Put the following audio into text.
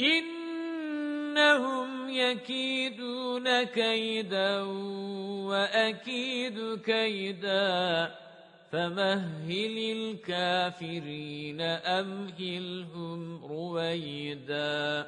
إِنَّهُمْ يَكِيدُونَ كَيْدًا وَأَكِيدُ كَيْدًا فَمَهِّلِ الْكَافِرِينَ أَمْهِلْهُمْ رُوَيْدًا